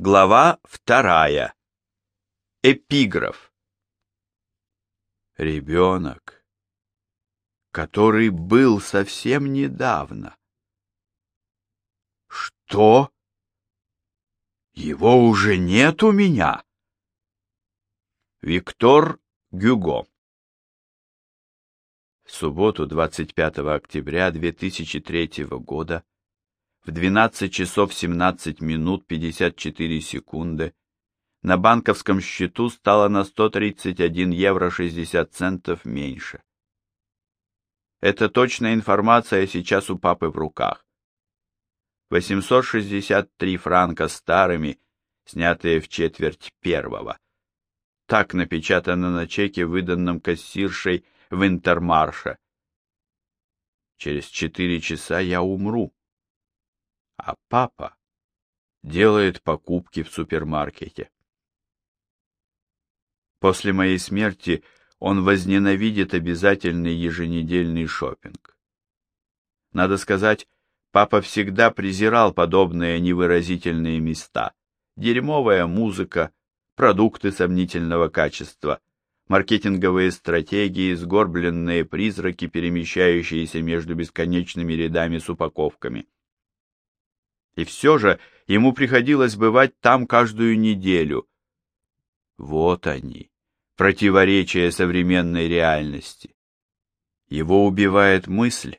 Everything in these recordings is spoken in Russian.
Глава вторая. Эпиграф. Ребенок, который был совсем недавно. Что? Его уже нет у меня? Виктор Гюго. В субботу 25 октября 2003 года в 12 часов 17 минут 54 секунды на банковском счету стало на 131 евро 60 центов меньше. Эта точная информация сейчас у папы в руках. 863 франка старыми, снятые в четверть первого. Так напечатано на чеке, выданном кассиршей в Интермарше. Через четыре часа я умру а папа делает покупки в супермаркете. После моей смерти он возненавидит обязательный еженедельный шопинг. Надо сказать, папа всегда презирал подобные невыразительные места. Дерьмовая музыка, продукты сомнительного качества, маркетинговые стратегии, сгорбленные призраки, перемещающиеся между бесконечными рядами с упаковками. И все же ему приходилось бывать там каждую неделю. Вот они, противоречия современной реальности. Его убивает мысль,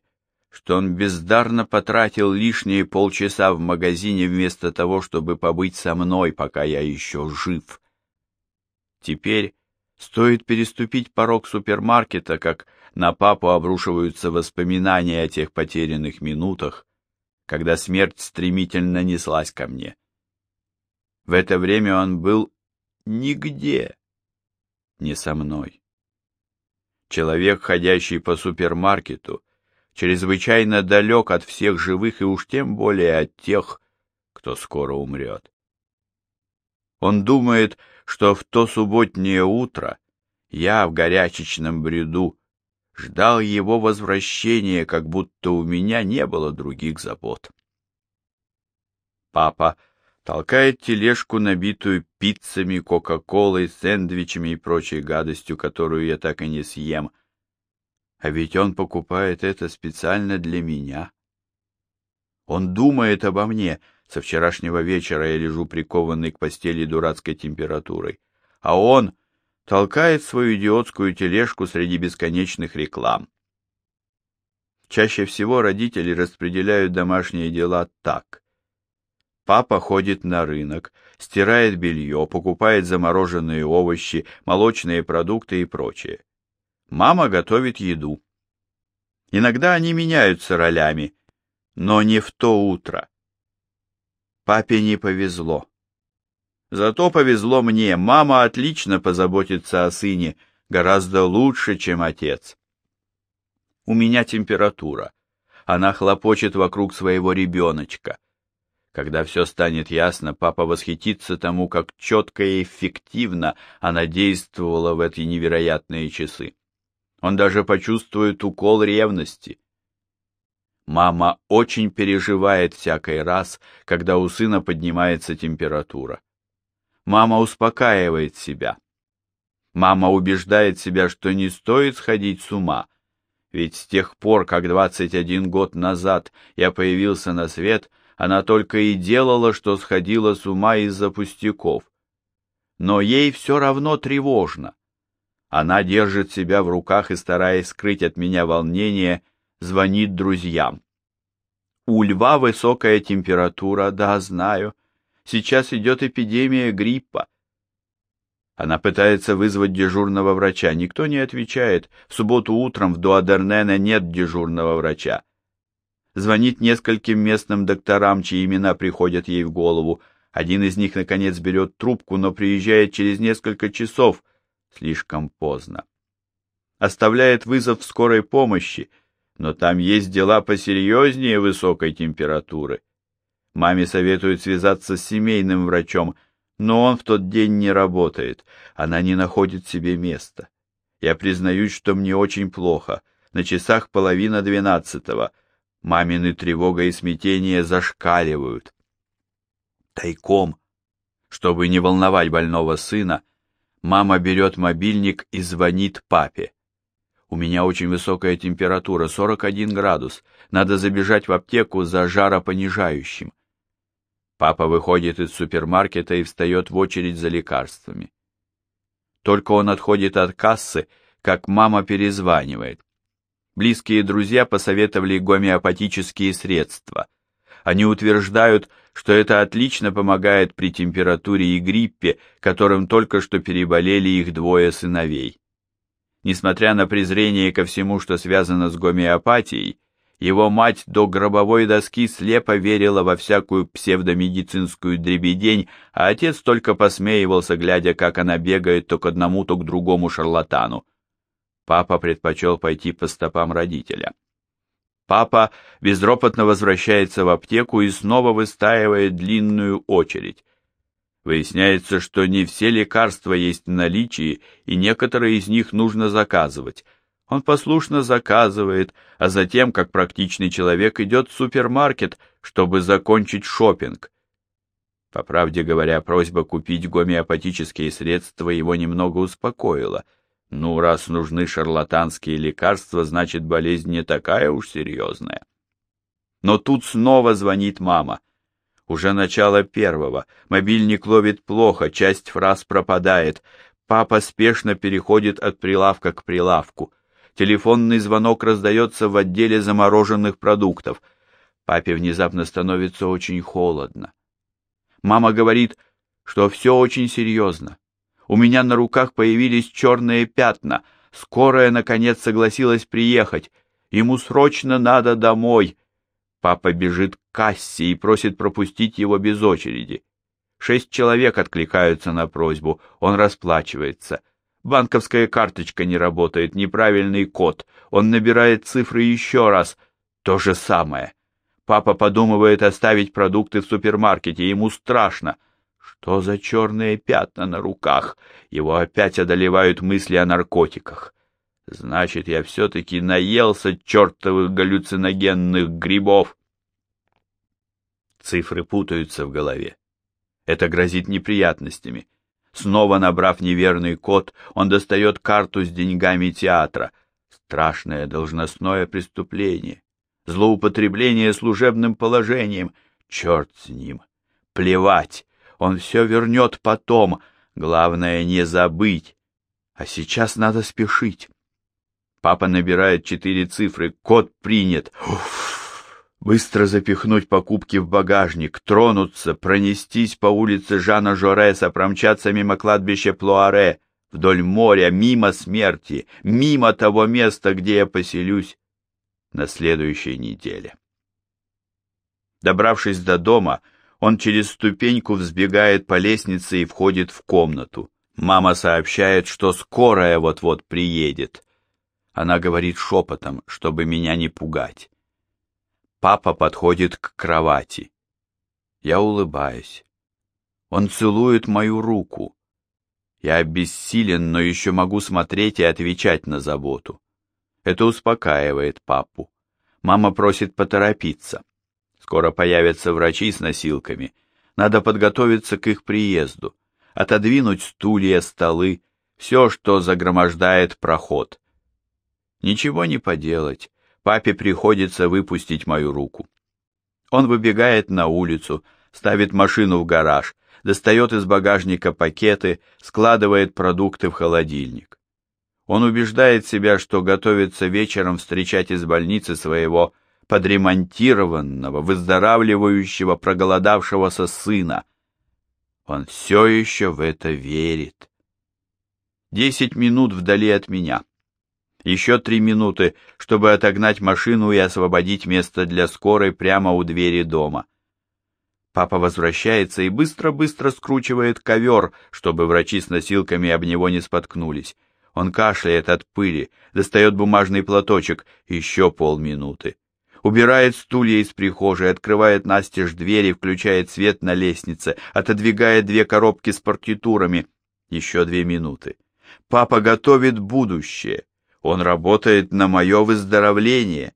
что он бездарно потратил лишние полчаса в магазине вместо того, чтобы побыть со мной, пока я еще жив. Теперь стоит переступить порог супермаркета, как на папу обрушиваются воспоминания о тех потерянных минутах, когда смерть стремительно неслась ко мне. В это время он был нигде, не со мной. Человек, ходящий по супермаркету, чрезвычайно далек от всех живых и уж тем более от тех, кто скоро умрет. Он думает, что в то субботнее утро я в горячечном бреду ждал его возвращения, как будто у меня не было других забот. Папа толкает тележку, набитую пиццами, кока-колой, сэндвичами и прочей гадостью, которую я так и не съем. А ведь он покупает это специально для меня. Он думает обо мне. Со вчерашнего вечера я лежу прикованный к постели дурацкой температурой. А он толкает свою идиотскую тележку среди бесконечных реклам. Чаще всего родители распределяют домашние дела так. Папа ходит на рынок, стирает белье, покупает замороженные овощи, молочные продукты и прочее. Мама готовит еду. Иногда они меняются ролями, но не в то утро. Папе не повезло. Зато повезло мне, мама отлично позаботится о сыне, гораздо лучше, чем отец. У меня температура. Она хлопочет вокруг своего ребеночка. Когда все станет ясно, папа восхитится тому, как четко и эффективно она действовала в эти невероятные часы. Он даже почувствует укол ревности. Мама очень переживает всякий раз, когда у сына поднимается температура. Мама успокаивает себя. Мама убеждает себя, что не стоит сходить с ума, ведь с тех пор, как 21 год назад я появился на свет, она только и делала, что сходила с ума из-за пустяков. Но ей все равно тревожно. Она держит себя в руках и, стараясь скрыть от меня волнение, звонит друзьям. У льва высокая температура, да, знаю. Сейчас идет эпидемия гриппа. Она пытается вызвать дежурного врача. Никто не отвечает. В субботу утром в Дуадернене нет дежурного врача. Звонит нескольким местным докторам, чьи имена приходят ей в голову. Один из них, наконец, берет трубку, но приезжает через несколько часов. Слишком поздно. Оставляет вызов скорой помощи, но там есть дела посерьезнее высокой температуры. Маме советуют связаться с семейным врачом, но он в тот день не работает. Она не находит себе места. Я признаюсь, что мне очень плохо. На часах половина двенадцатого. Мамины тревога и смятение зашкаливают. Тайком, Чтобы не волновать больного сына, мама берет мобильник и звонит папе. У меня очень высокая температура, 41 градус. Надо забежать в аптеку за жаропонижающим. Папа выходит из супермаркета и встает в очередь за лекарствами. Только он отходит от кассы, как мама перезванивает. Близкие друзья посоветовали гомеопатические средства. Они утверждают, что это отлично помогает при температуре и гриппе, которым только что переболели их двое сыновей. Несмотря на презрение ко всему, что связано с гомеопатией, его мать до гробовой доски слепо верила во всякую псевдомедицинскую дребедень, а отец только посмеивался, глядя, как она бегает то к одному, то к другому шарлатану. Папа предпочел пойти по стопам родителя. Папа безропотно возвращается в аптеку и снова выстаивает длинную очередь. Выясняется, что не все лекарства есть в наличии, и некоторые из них нужно заказывать – он послушно заказывает, а затем, как практичный человек, идет в супермаркет, чтобы закончить шопинг. По правде говоря, просьба купить гомеопатические средства его немного успокоила. Ну, раз нужны шарлатанские лекарства, значит, болезнь не такая уж серьезная. Но тут снова звонит мама. Уже начало первого. Мобильник ловит плохо, часть фраз пропадает. Папа спешно переходит от прилавка к прилавку. Телефонный звонок раздается в отделе замороженных продуктов. Папе внезапно становится очень холодно. Мама говорит, что все очень серьезно. У меня на руках появились черные пятна. Скорая, наконец, согласилась приехать. Ему срочно надо домой. Папа бежит к кассе и просит пропустить его без очереди. Шесть человек откликаются на просьбу. Он расплачивается. Банковская карточка не работает, неправильный код. Он набирает цифры еще раз. То же самое. Папа подумывает оставить продукты в супермаркете, ему страшно. Что за черные пятна на руках? Его опять одолевают мысли о наркотиках. Значит, я все-таки наелся чертовых галлюциногенных грибов. Цифры путаются в голове. Это грозит неприятностями. Снова набрав неверный код, он достает карту с деньгами театра. Страшное должностное преступление. Злоупотребление служебным положением. Черт с ним. Плевать. Он все вернет потом. Главное не забыть. А сейчас надо спешить. Папа набирает четыре цифры. Код принят. Уф. Быстро запихнуть покупки в багажник, тронуться, пронестись по улице Жана Жореса, промчаться мимо кладбища Плуаре, вдоль моря, мимо смерти, мимо того места, где я поселюсь на следующей неделе. Добравшись до дома, он через ступеньку взбегает по лестнице и входит в комнату. Мама сообщает, что скорая вот-вот приедет. Она говорит шепотом, чтобы меня не пугать. Папа подходит к кровати. Я улыбаюсь. Он целует мою руку. Я обессилен, но еще могу смотреть и отвечать на заботу. Это успокаивает папу. Мама просит поторопиться. Скоро появятся врачи с носилками. Надо подготовиться к их приезду. Отодвинуть стулья, столы, все, что загромождает проход. Ничего не поделать. Папе приходится выпустить мою руку. Он выбегает на улицу, ставит машину в гараж, достает из багажника пакеты, складывает продукты в холодильник. Он убеждает себя, что готовится вечером встречать из больницы своего подремонтированного, выздоравливающего, проголодавшегося сына. Он все еще в это верит. Десять минут вдали от меня. Еще три минуты, чтобы отогнать машину и освободить место для скорой прямо у двери дома. Папа возвращается и быстро-быстро скручивает ковер, чтобы врачи с носилками об него не споткнулись. Он кашляет от пыли, достает бумажный платочек, еще полминуты. Убирает стулья из прихожей, открывает настежь двери, включает свет на лестнице, отодвигает две коробки с партитурами. Еще две минуты. Папа готовит будущее. Он работает на мое выздоровление.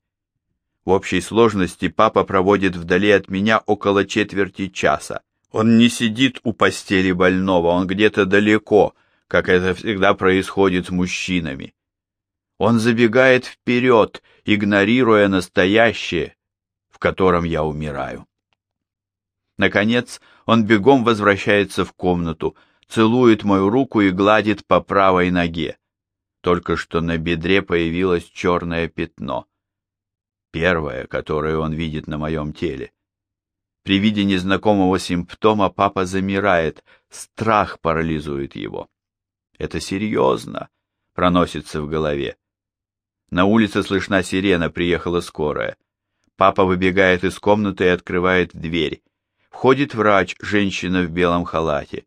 В общей сложности папа проводит вдали от меня около четверти часа. Он не сидит у постели больного, он где-то далеко, как это всегда происходит с мужчинами. Он забегает вперед, игнорируя настоящее, в котором я умираю. Наконец, он бегом возвращается в комнату, целует мою руку и гладит по правой ноге. Только что на бедре появилось черное пятно. Первое, которое он видит на моем теле. При виде незнакомого симптома папа замирает, страх парализует его. Это серьезно, проносится в голове. На улице слышна сирена, приехала скорая. Папа выбегает из комнаты и открывает дверь. Входит врач, женщина в белом халате.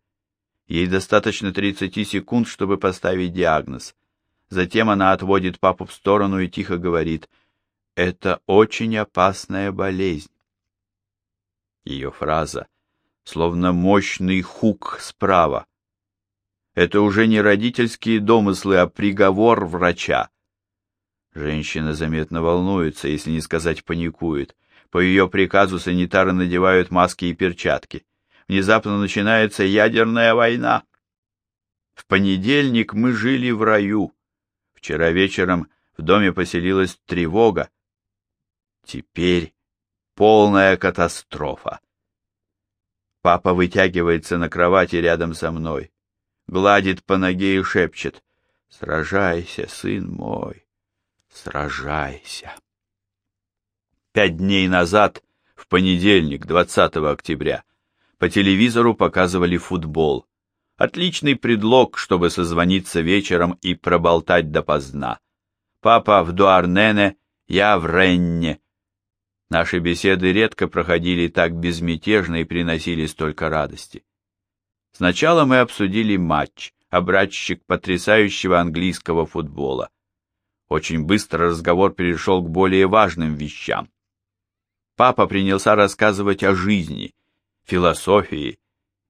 Ей достаточно 30 секунд, чтобы поставить диагноз. Затем она отводит папу в сторону и тихо говорит, «Это очень опасная болезнь». Ее фраза, словно мощный хук справа. Это уже не родительские домыслы, а приговор врача. Женщина заметно волнуется, если не сказать паникует. По ее приказу санитары надевают маски и перчатки. Внезапно начинается ядерная война. В понедельник мы жили в раю. Вчера вечером в доме поселилась тревога. Теперь Полная катастрофа. Папа вытягивается на кровати рядом со мной, гладит по ноге и шепчет «Сражайся, сын мой, сражайся». Пять дней назад, в понедельник, 20 октября, по телевизору показывали футбол. Отличный предлог, чтобы созвониться вечером и проболтать допоздна. Папа в Дуарнене, я в Ренне, Наши беседы редко проходили так безмятежно и приносили столько радости. Сначала мы обсудили матч, образчик потрясающего английского футбола. Очень быстро разговор перешел к более важным вещам. Папа принялся рассказывать о жизни, философии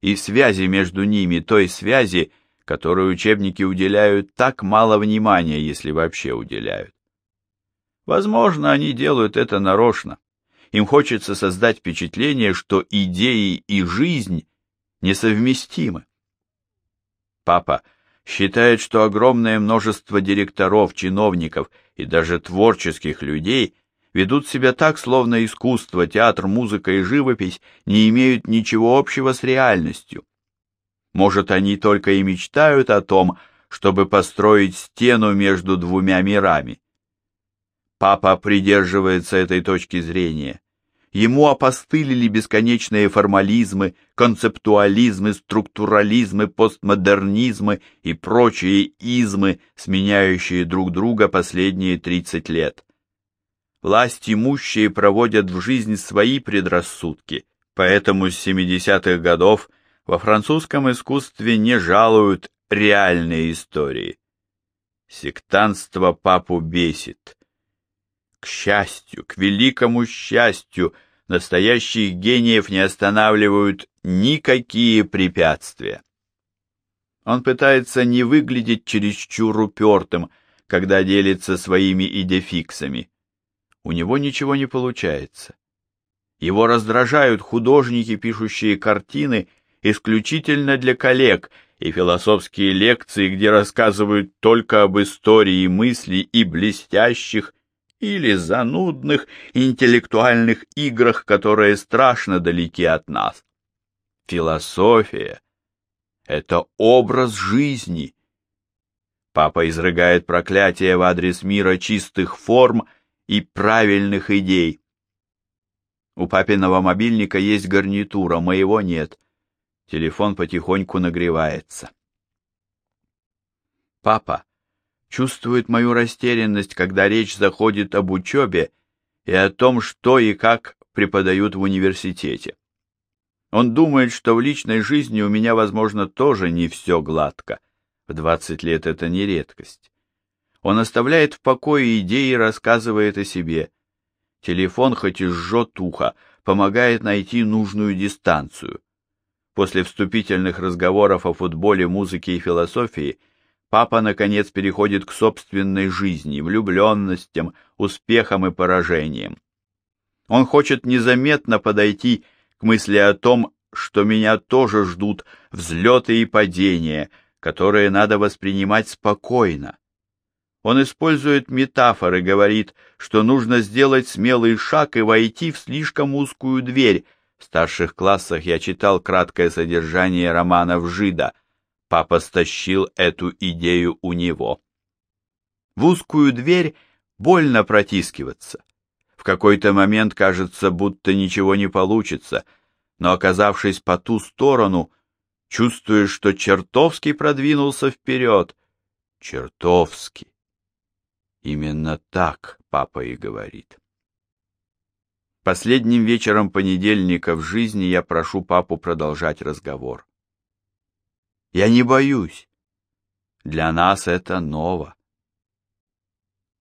и связи между ними, той связи, которой учебники уделяют так мало внимания, если вообще уделяют. Возможно, они делают это нарочно. Им хочется создать впечатление, что идеи и жизнь несовместимы. Папа считает, что огромное множество директоров, чиновников и даже творческих людей ведут себя так, словно искусство, театр, музыка и живопись не имеют ничего общего с реальностью. Может, они только и мечтают о том, чтобы построить стену между двумя мирами. Папа придерживается этой точки зрения. Ему опостылили бесконечные формализмы, концептуализмы, структурализмы, постмодернизмы и прочие измы, сменяющие друг друга последние 30 лет. Власть имущие проводят в жизнь свои предрассудки, поэтому с 70-х годов во французском искусстве не жалуют реальные истории. Сектантство папу бесит. К счастью, к великому счастью, настоящих гениев не останавливают никакие препятствия. Он пытается не выглядеть чересчур упертым, когда делится своими идефиксами. У него ничего не получается. Его раздражают художники, пишущие картины исключительно для коллег, и философские лекции, где рассказывают только об истории мыслей и блестящих, или занудных интеллектуальных играх, которые страшно далеки от нас. Философия — это образ жизни. Папа изрыгает проклятие в адрес мира чистых форм и правильных идей. У папиного мобильника есть гарнитура, моего нет. Телефон потихоньку нагревается. Папа чувствует мою растерянность, когда речь заходит об учебе и о том, что и как преподают в университете. Он думает, что в личной жизни у меня, возможно, тоже не все гладко. В двадцать лет это не редкость. Он оставляет в покое идеи и рассказывает о себе. Телефон, хоть и жжет ухо, помогает найти нужную дистанцию. После вступительных разговоров о футболе, музыке и философии – Папа, наконец, переходит к собственной жизни, влюбленностям, успехам и поражениям. Он хочет незаметно подойти к мысли о том, что меня тоже ждут взлеты и падения, которые надо воспринимать спокойно. Он использует метафоры, говорит, что нужно сделать смелый шаг и войти в слишком узкую дверь. В старших классах я читал краткое содержание романов Жида. Папа стащил эту идею у него. В узкую дверь больно протискиваться. В какой-то момент кажется, будто ничего не получится, но оказавшись по ту сторону, чувствуешь, что чертовски продвинулся вперед. Чертовски. Именно так папа и говорит. Последним вечером понедельника в жизни я прошу папу продолжать разговор. Я не боюсь. Для нас это ново.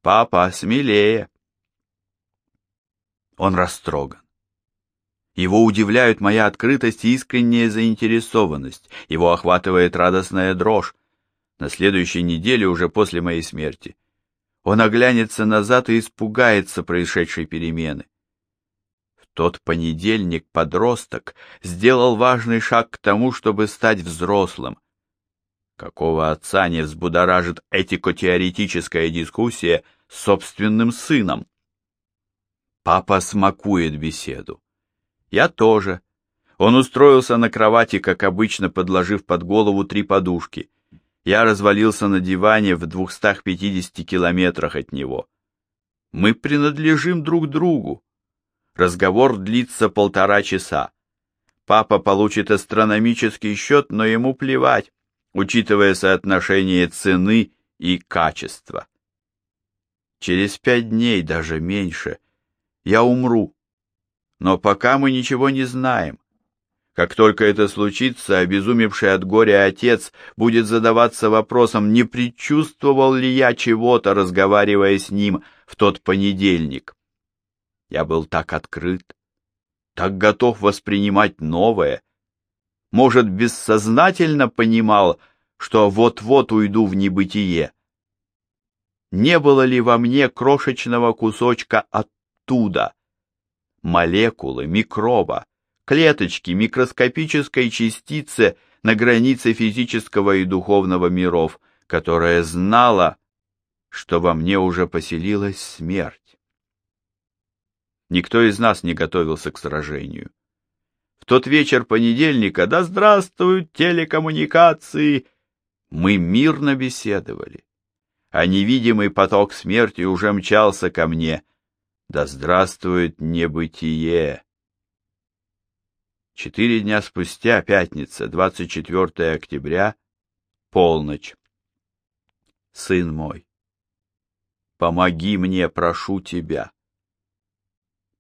Папа, смелее. Он растроган. Его удивляют моя открытость и искренняя заинтересованность. Его охватывает радостная дрожь. На следующей неделе, уже после моей смерти, он оглянется назад и испугается происшедшей перемены. В тот понедельник подросток сделал важный шаг к тому, чтобы стать взрослым. Какого отца не взбудоражит этико-теоретическая дискуссия с собственным сыном? Папа смакует беседу. Я тоже. Он устроился на кровати, как обычно, подложив под голову три подушки. Я развалился на диване в 250 километрах от него. Мы принадлежим друг другу. Разговор длится полтора часа. Папа получит астрономический счет, но ему плевать, учитывая соотношение цены и качества. Через пять дней, даже меньше, я умру. Но пока мы ничего не знаем. Как только это случится, обезумевший от горя отец будет задаваться вопросом, не предчувствовал ли я чего-то, разговаривая с ним в тот понедельник. Я был так открыт, так готов воспринимать новое. Может, бессознательно понимал, что вот-вот уйду в небытие. Не было ли во мне крошечного кусочка оттуда, молекулы, микроба, клеточки, микроскопической частицы на границе физического и духовного миров, которая знала, что во мне уже поселилась смерть. Никто из нас не готовился к сражению. В тот вечер понедельника, да здравствуют телекоммуникации, мы мирно беседовали, а невидимый поток смерти уже мчался ко мне. Да здравствует небытие! Четыре дня спустя, пятница, 24 октября, полночь. Сын мой, помоги мне, прошу тебя.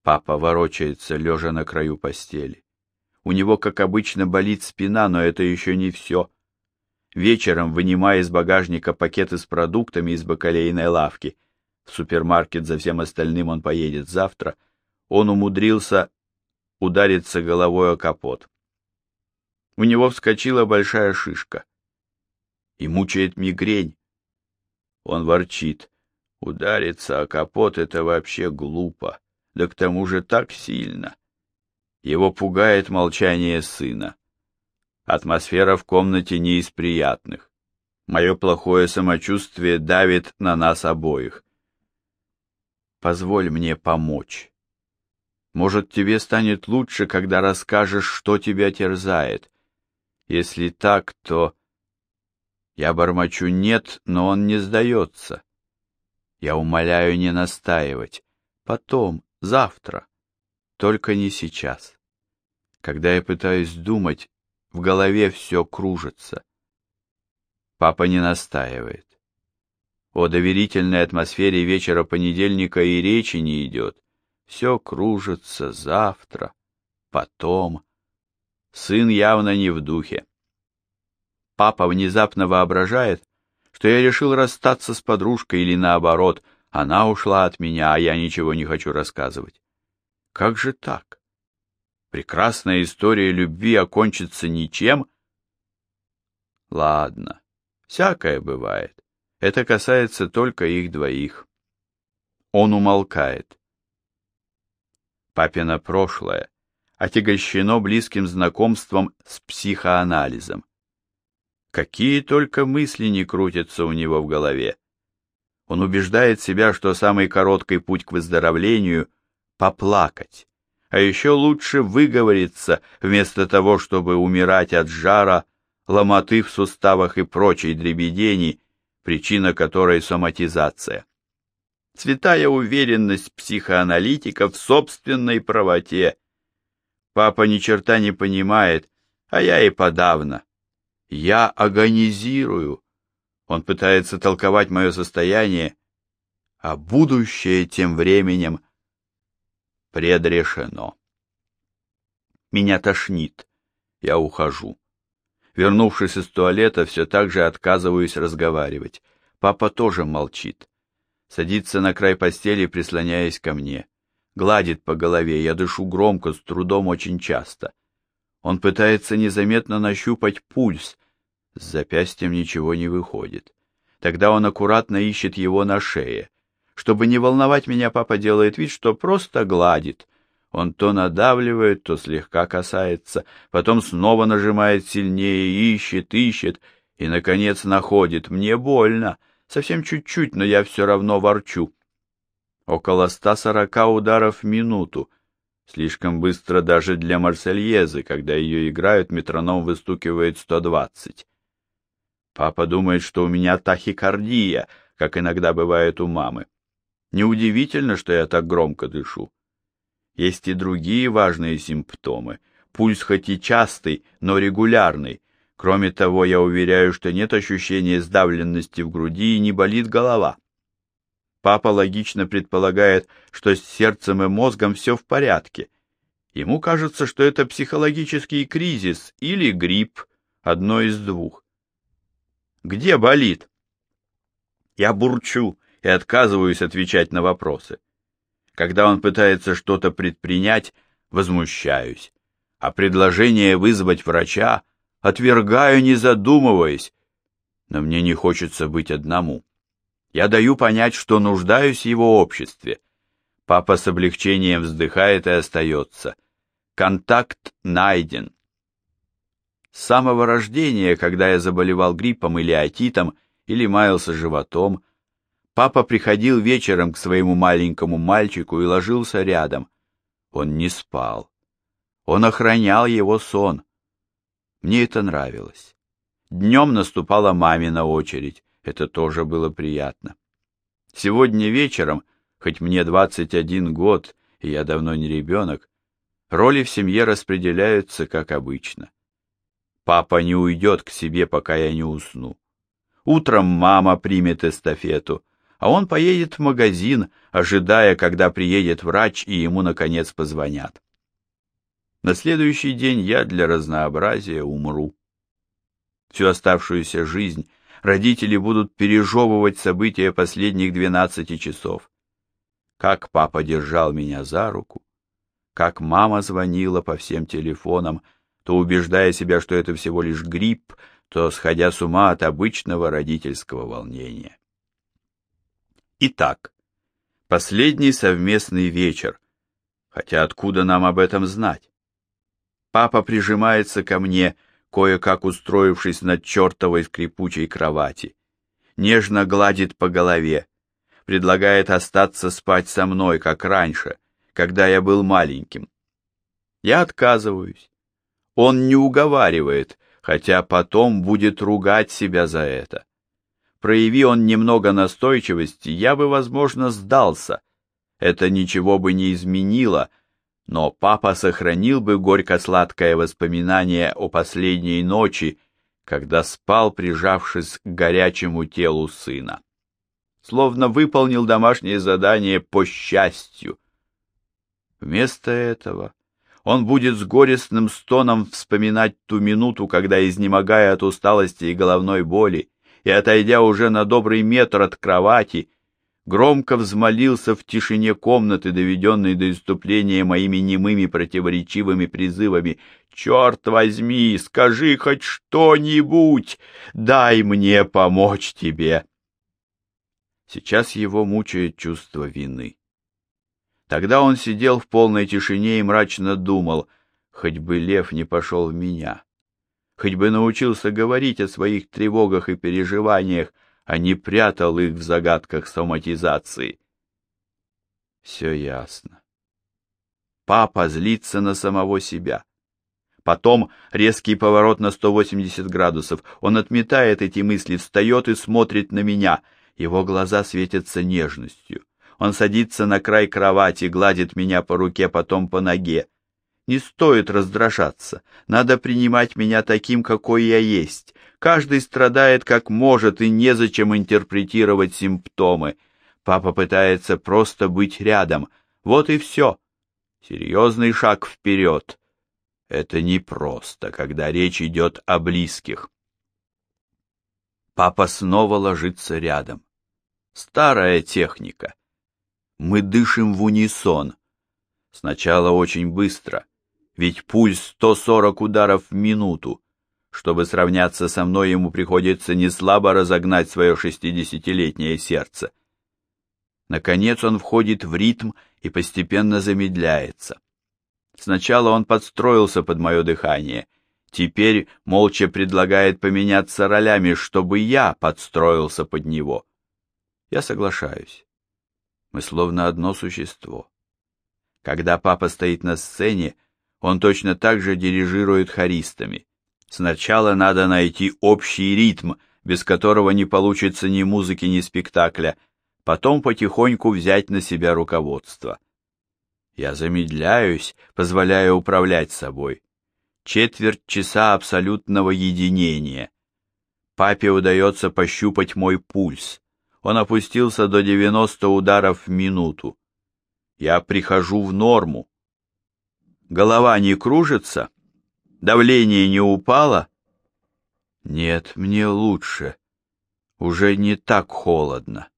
Папа ворочается, лежа на краю постели. У него, как обычно, болит спина, но это еще не все. Вечером, вынимая из багажника пакеты с продуктами из бакалейной лавки, в супермаркет за всем остальным он поедет завтра, он умудрился удариться головой о капот. У него вскочила большая шишка. И мучает мигрень. Он ворчит. Удариться о капот — это вообще глупо, да к тому же так сильно. Его пугает молчание сына. Атмосфера в комнате не из приятных. Мое плохое самочувствие давит на нас обоих. Позволь мне помочь. Может, тебе станет лучше, когда расскажешь, что тебя терзает. Если так, то... Я бормочу «нет», но он не сдается. Я умоляю не настаивать. Потом, завтра. Только не сейчас. Когда я пытаюсь думать, в голове все кружится. Папа не настаивает. О доверительной атмосфере вечера понедельника и речи не идет. Все кружится завтра, потом. Сын явно не в духе. Папа внезапно воображает, что я решил расстаться с подружкой или наоборот, она ушла от меня, а я ничего не хочу рассказывать. Как же так? Прекрасная история любви окончится ничем? Ладно, всякое бывает. Это касается только их двоих. Он умолкает. Папина прошлое, отягощено близким знакомством с психоанализом. Какие только мысли не крутятся у него в голове. Он убеждает себя, что самый короткий путь к выздоровлению — поплакать, а еще лучше выговориться, вместо того, чтобы умирать от жара, ломоты в суставах и прочей дребедени, причина которой соматизация. Святая уверенность психоаналитика в собственной правоте. Папа ни черта не понимает, а я и подавно. Я агонизирую. Он пытается толковать мое состояние, а будущее тем временем предрешено. Меня тошнит. Я ухожу. Вернувшись из туалета, все так же отказываюсь разговаривать. Папа тоже молчит. Садится на край постели, прислоняясь ко мне. Гладит по голове, я дышу громко, с трудом очень часто. Он пытается незаметно нащупать пульс. С запястьем ничего не выходит. Тогда он аккуратно ищет его на шее. Чтобы не волновать меня, папа делает вид, что просто гладит. Он то надавливает, то слегка касается, потом снова нажимает сильнее, ищет, ищет и, наконец, находит. Мне больно, совсем чуть-чуть, но я все равно ворчу. Около ста сорока ударов в минуту. Слишком быстро даже для Марсельезы, когда ее играют, метроном выстукивает сто двадцать. Папа думает, что у меня тахикардия, как иногда бывает у мамы. Неудивительно, что я так громко дышу. Есть и другие важные симптомы. Пульс хоть и частый, но регулярный. Кроме того, я уверяю, что нет ощущения сдавленности в груди и не болит голова. Папа логично предполагает, что с сердцем и мозгом все в порядке. Ему кажется, что это психологический кризис или грипп, одно из двух. Где болит? Я бурчу, и отказываюсь отвечать на вопросы. Когда он пытается что-то предпринять, возмущаюсь, а предложение вызвать врача отвергаю, не задумываясь, но мне не хочется быть одному. Я даю понять, что нуждаюсь в его обществе. Папа с облегчением вздыхает и остается. Контакт найден. С самого рождения, когда я заболевал гриппом или отитом, или маялся животом, Папа приходил вечером к своему маленькому мальчику и ложился рядом. Он не спал. Он охранял его сон. Мне это нравилось. Днем наступала мамина очередь. Это тоже было приятно. Сегодня вечером, хоть мне 21 год, и я давно не ребенок, роли в семье распределяются как обычно. Папа не уйдет к себе, пока я не усну. Утром мама примет эстафету, а он поедет в магазин, ожидая, когда приедет врач и ему, наконец, позвонят. На следующий день я для разнообразия умру. Всю оставшуюся жизнь родители будут пережевывать события последних двенадцати часов. Как папа держал меня за руку, как мама звонила по всем телефонам, то убеждая себя, что это всего лишь грипп, то сходя с ума от обычного родительского волнения. Итак, последний совместный вечер, хотя откуда нам об этом знать? Папа прижимается ко мне, кое-как устроившись над чертовой скрипучей кровати, нежно гладит по голове, предлагает остаться спать со мной, как раньше, когда я был маленьким. Я отказываюсь. Он не уговаривает, хотя потом будет ругать себя за это. Прояви он немного настойчивости, я бы, возможно, сдался. Это ничего бы не изменило, но папа сохранил бы горько-сладкое воспоминание о последней ночи, когда спал, прижавшись к горячему телу сына. Словно выполнил домашнее задание по счастью. Вместо этого он будет с горестным стоном вспоминать ту минуту, когда, изнемогая от усталости и головной боли, и, отойдя уже на добрый метр от кровати, громко взмолился в тишине комнаты, доведенной до иступления моими немыми противоречивыми призывами. «Черт возьми, скажи хоть что-нибудь! Дай мне помочь тебе!» Сейчас его мучает чувство вины. Тогда он сидел в полной тишине и мрачно думал, Хоть бы лев не пошел в меня. Хоть бы научился говорить о своих тревогах и переживаниях, а не прятал их в загадках соматизации. Все ясно. Папа злится на самого себя. Потом резкий поворот на 180 градусов. Он отметает эти мысли, встает и смотрит на меня. Его глаза светятся нежностью. Он садится на край кровати, гладит меня по руке, потом по ноге. Не стоит раздражаться. Надо принимать меня таким, какой я есть. Каждый страдает как может, и незачем интерпретировать симптомы. Папа пытается просто быть рядом. Вот и все. Серьезный шаг вперед. Это непросто, когда речь идет о близких. Папа снова ложится рядом. Старая техника. Мы дышим в унисон. Сначала очень быстро, ведь пульс 140 ударов в минуту. Чтобы сравняться со мной, ему приходится не слабо разогнать свое шестидесятилетнее сердце. Наконец он входит в ритм и постепенно замедляется. Сначала он подстроился под мое дыхание, теперь молча предлагает поменяться ролями, чтобы я подстроился под него. Я соглашаюсь. Мы словно одно существо. Когда папа стоит на сцене, он точно так же дирижирует хористами. Сначала надо найти общий ритм, без которого не получится ни музыки, ни спектакля, потом потихоньку взять на себя руководство. Я замедляюсь, позволяя управлять собой. Четверть часа абсолютного единения. Папе удается пощупать мой пульс. Он опустился до 90 ударов в минуту. Я прихожу в норму. Голова не кружится? Давление не упало? Нет, мне лучше. Уже не так холодно.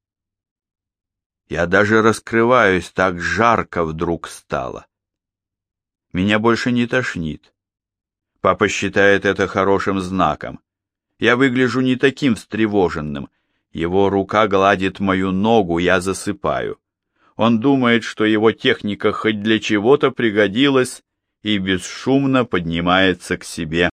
Я даже раскрываюсь, так жарко вдруг стало. Меня больше не тошнит. Папа считает это хорошим знаком. Я выгляжу не таким встревоженным. Его рука гладит мою ногу, я засыпаю. Он думает, что его техника хоть для чего-то пригодилась и бесшумно поднимается к себе.